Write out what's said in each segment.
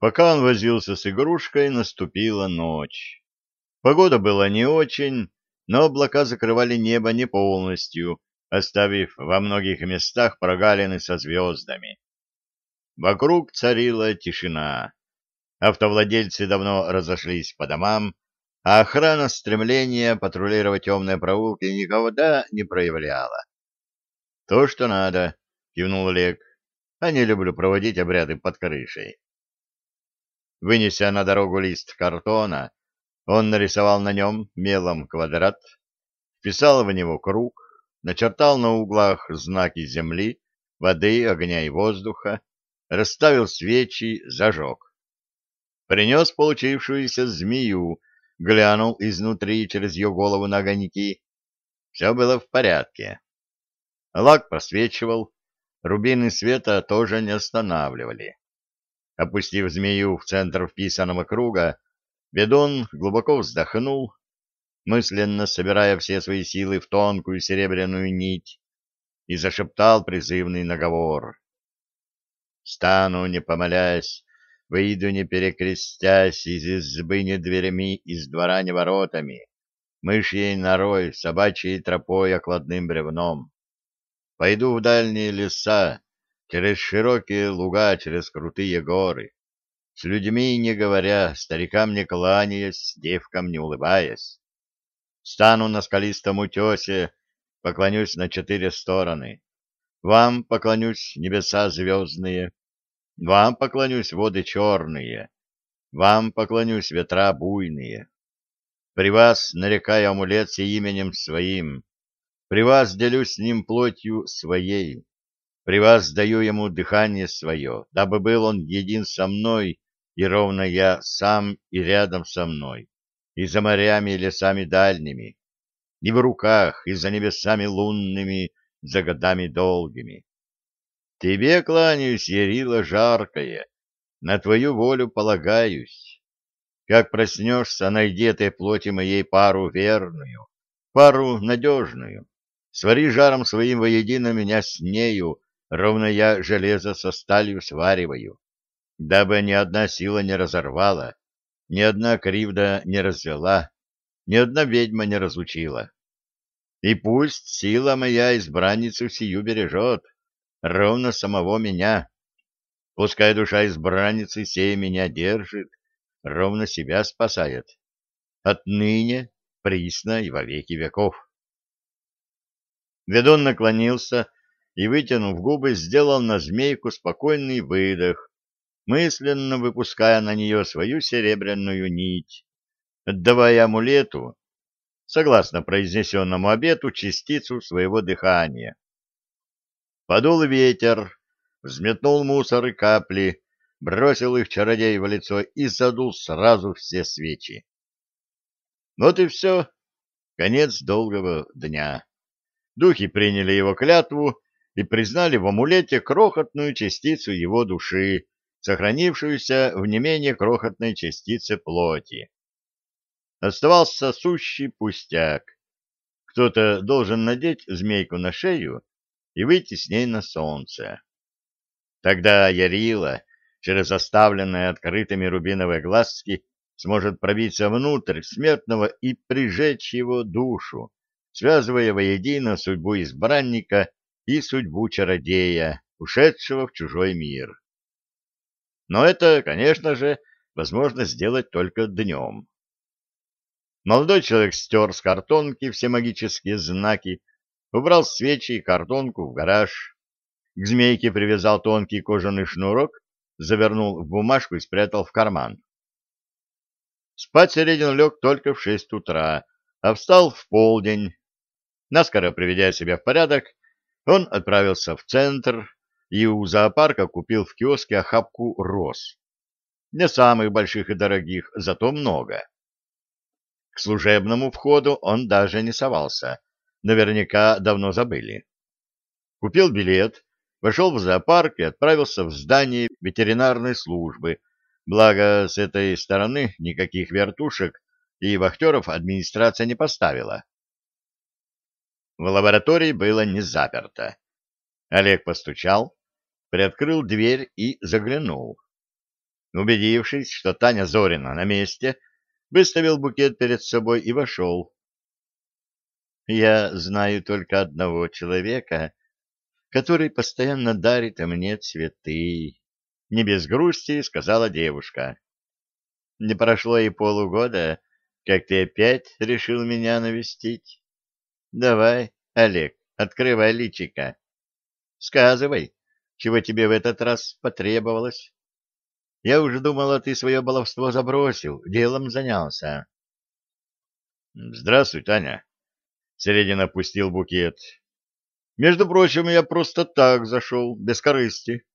Пока он возился с игрушкой, наступила ночь. Погода была не очень, но облака закрывали небо не полностью, оставив во многих местах прогалины со звездами. Вокруг царила тишина. Автовладельцы давно разошлись по домам, а охрана стремления патрулировать темные проулки никогда не проявляла. — То, что надо, — кивнул Олег. — А не люблю проводить обряды под крышей. Вынеся на дорогу лист картона, он нарисовал на нем мелом квадрат, вписал в него круг, начертал на углах знаки земли, воды, огня и воздуха, расставил свечи, зажег. Принес получившуюся змею, глянул изнутри через ее голову на огоньки. Все было в порядке. Лак просвечивал, рубины света тоже не останавливали. Опустив змею в центр вписанного круга, ведун глубоко вздохнул, мысленно собирая все свои силы в тонкую серебряную нить, и зашептал призывный наговор. «Стану, не помолясь, выйду, не перекрестясь, из избы не дверями, из двора не воротами, мышьей норой, собачьей тропой, окладным бревном. Пойду в дальние леса, через широкие луга, через крутые горы, с людьми не говоря, старикам не кланяясь, девкам не улыбаясь. Стану на скалистом утесе, поклонюсь на четыре стороны. Вам поклонюсь, небеса звездные, вам поклонюсь, воды черные, вам поклонюсь, ветра буйные. При вас нарекаю амулет именем своим, при вас делюсь с ним плотью своей. При вас даю ему дыхание свое, дабы был он един со мной, и ровно я сам и рядом со мной, и за морями и лесами дальними, и в руках, и за небесами лунными, за годами долгими. Тебе кланяюсь, Ярила жаркая, на твою волю полагаюсь. Как проснешься, найди этой плоти моей пару верную, пару надежную. Свари жаром своим воедино меня с нею, ровно я железо со сталью свариваю, дабы ни одна сила не разорвала, ни одна кривда не развела, ни одна ведьма не разучила. И пусть сила моя избранницу сию бережет, ровно самого меня. Пускай душа избранницы сей меня держит, ровно себя спасает. Отныне, присно и во веки веков. Ведун наклонился и, вытянув губы, сделал на змейку спокойный выдох, мысленно выпуская на нее свою серебряную нить, отдавая амулету, согласно произнесенному обету, частицу своего дыхания. Подул ветер, взметнул мусор и капли, бросил их чародей в лицо и задул сразу все свечи. Вот и все, конец долгого дня. Духи приняли его клятву и признали в амулете крохотную частицу его души, сохранившуюся в не менее крохотной частице плоти. Оставался сущий пустяк. Кто-то должен надеть змейку на шею и выйти с ней на солнце. Тогда Ярила, через оставленные открытыми рубиновые глазки, сможет пробиться внутрь смертного и прижечь его душу, связывая воедино судьбу избранника и судьбу чародея, ушедшего в чужой мир. Но это, конечно же, возможно сделать только днем. Молодой человек стер с картонки все магические знаки, убрал свечи и картонку в гараж, к змейке привязал тонкий кожаный шнурок, завернул в бумажку и спрятал в карман. Спать Середин лег только в шесть утра, а встал в полдень. Наскоро приведя себя в порядок, он отправился в центр и у зоопарка купил в киоске охапку роз. Не самых больших и дорогих, зато много. К служебному входу он даже не совался. Наверняка давно забыли. Купил билет, вошел в зоопарк и отправился в здание ветеринарной службы, благо с этой стороны никаких вертушек и вахтеров администрация не поставила. В лаборатории было не заперто. Олег постучал, приоткрыл дверь и заглянул. Убедившись, что Таня Зорина на месте, выставил букет перед собой и вошел. «Я знаю только одного человека, который постоянно дарит мне цветы», — не без грусти сказала девушка. «Не прошло и полугода, как ты опять решил меня навестить. Давай, Олег, открывай личика. Сказывай, чего тебе в этот раз потребовалось. Я уже думала, ты свое баловство забросил, делом занялся. Здравствуй, Таня. Середин опустил букет. Между прочим, я просто так зашел, без корысти.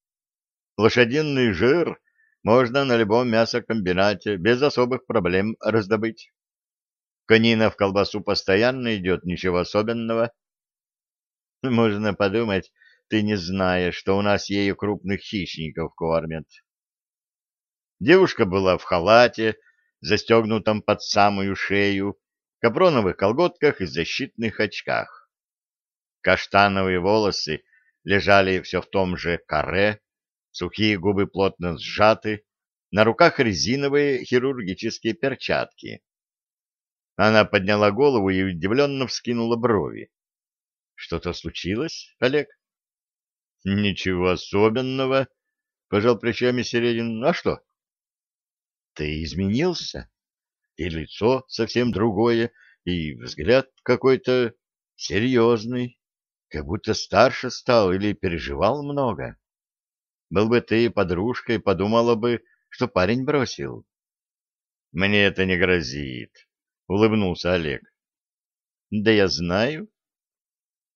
Лошадиный жир можно на любом мясокомбинате без особых проблем раздобыть. Конина в колбасу постоянно идет, ничего особенного. Можно подумать, ты не знаешь, что у нас ею крупных хищников кормят. Девушка была в халате, застегнутом под самую шею, капроновых колготках и защитных очках. Каштановые волосы лежали все в том же каре, сухие губы плотно сжаты, на руках резиновые хирургические перчатки. Она подняла голову и удивленно вскинула брови. — Что-то случилось, Олег? — Ничего особенного, — пожал плечами Середин. — А что? — Ты изменился? И лицо совсем другое, и взгляд какой-то серьезный, как будто старше стал или переживал много. Был бы ты подружкой, подумала бы, что парень бросил. — Мне это не грозит, — улыбнулся Олег. — Да я знаю.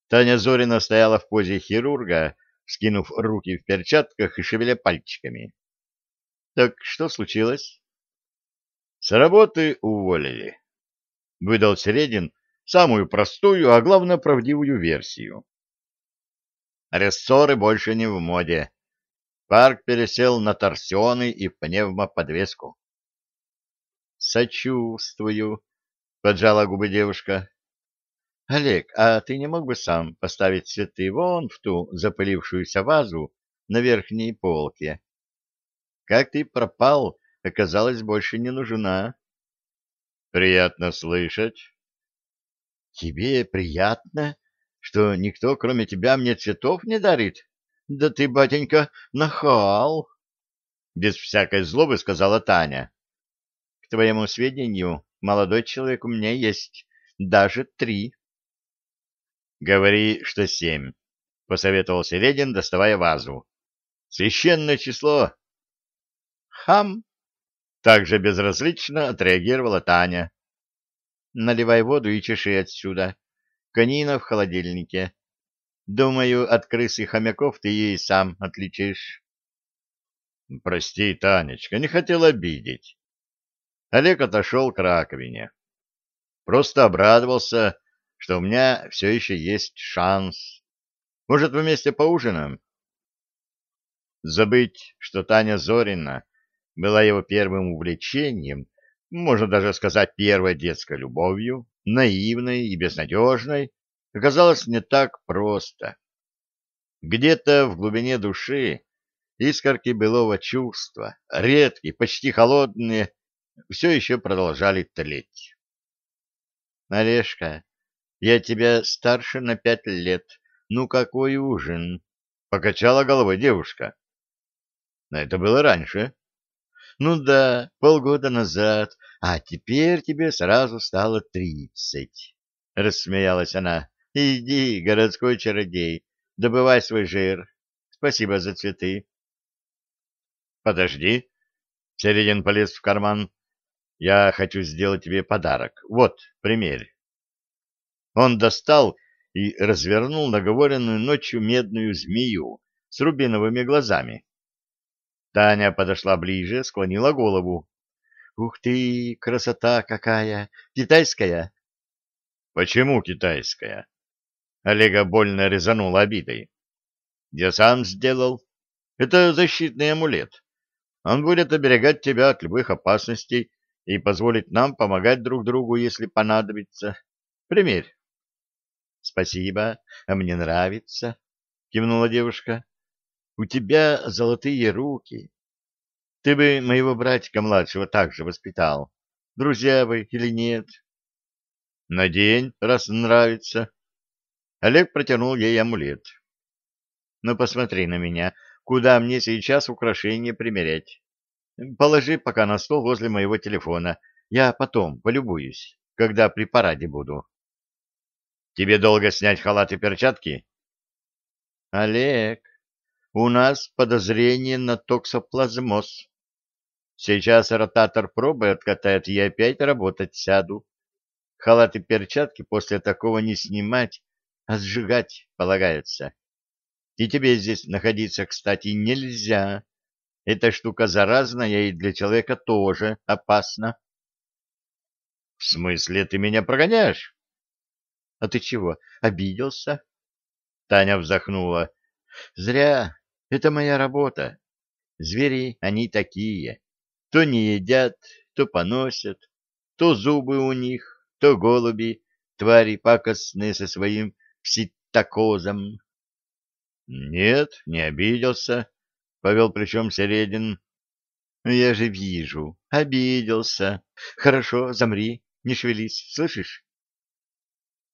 Таня Зорина стояла в позе хирурга, скинув руки в перчатках и шевеля пальчиками. — Так что случилось? — С работы уволили. Выдал Середин самую простую, а главное правдивую версию. Рессоры больше не в моде. Парк пересел на торсионы и пневмоподвеску. — Сочувствую, — поджала губы девушка. — Олег, а ты не мог бы сам поставить цветы вон в ту запылившуюся вазу на верхней полке? Как ты пропал, оказалось, больше не нужна. — Приятно слышать. — Тебе приятно, что никто, кроме тебя, мне цветов не дарит? Да ты, батенька, нахал! — без всякой злобы сказала Таня. — К твоему сведению, Молодой человек у меня есть, даже три. — Говори, что семь, — посоветовал Середин, доставая вазу. — Священное число. — Хам! — также безразлично отреагировала Таня. — Наливай воду и чеши отсюда. Конина в холодильнике. Думаю, от крыс и хомяков ты ей сам отличишь. — Прости, Танечка, не хотел обидеть. Олег отошел к раковине. Просто обрадовался, что у меня все еще есть шанс. Может, вместе поужинаем? Забыть, что Таня Зорина была его первым увлечением, можно даже сказать первой детской любовью, наивной и безнадежной, оказалось не так просто. Где-то в глубине души искорки былого чувства, редкие, почти холодные, все еще продолжали тлеть. — Олежка, я тебя старше на пять лет. Ну какой ужин? — покачала головой девушка. — Но это было раньше. — Ну да, полгода назад, а теперь тебе сразу стало тридцать. — рассмеялась она. — Иди, городской чародей, добывай свой жир. Спасибо за цветы. — Подожди. Середин полез в карман. Я хочу сделать тебе подарок. Вот, примерь. Он достал и развернул наговоренную ночью медную змею с рубиновыми глазами. Таня подошла ближе, склонила голову. «Ух ты, красота какая! Китайская?» «Почему китайская?» Олега больно резанула обидой. «Я сам сделал. Это защитный амулет. Он будет оберегать тебя от любых опасностей и позволит нам помогать друг другу, если понадобится. Примерь. — Спасибо, а мне нравится, — кивнула девушка. — У тебя золотые руки. Ты бы моего братика-младшего так же воспитал. Друзья вы или нет? Надень, раз нравится. Олег протянул ей амулет. Ну, посмотри на меня. Куда мне сейчас украшения примерять? Положи пока на стол возле моего телефона. Я потом полюбуюсь, когда при параде буду. Тебе долго снять халат и перчатки? Олег, у нас подозрение на токсоплазмоз. Сейчас ротатор пробы откатает, и я опять работать сяду. Халат и перчатки после такого не снимать, а сжигать полагается. И тебе здесь находиться, кстати, нельзя. Эта штука заразная и для человека тоже опасна. — В смысле ты меня прогоняешь? — А ты чего, обиделся? Таня вздохнула. — Зря. Это моя работа. Звери, они такие. То не едят, то поносят, то зубы у них, то голуби, твари пакостные со своим пситокозом. — Нет, не обиделся, — повел плечом Середин. — Я же вижу, обиделся. Хорошо, замри, не шевелись, слышишь?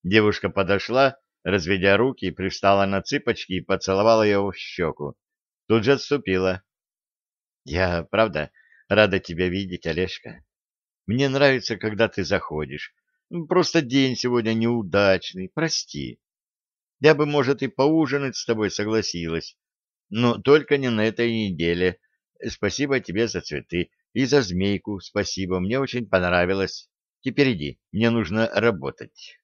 Девушка подошла, разведя руки, пристала на цыпочки и поцеловала его в щеку. Тут же отступила. — Я, правда, рада тебя видеть, Олежка. Мне нравится, когда ты заходишь. Просто день сегодня неудачный, прости. Я бы, может, и поужинать с тобой согласилась, но только не на этой неделе. Спасибо тебе за цветы и за змейку спасибо, мне очень понравилось. Теперь иди, мне нужно работать.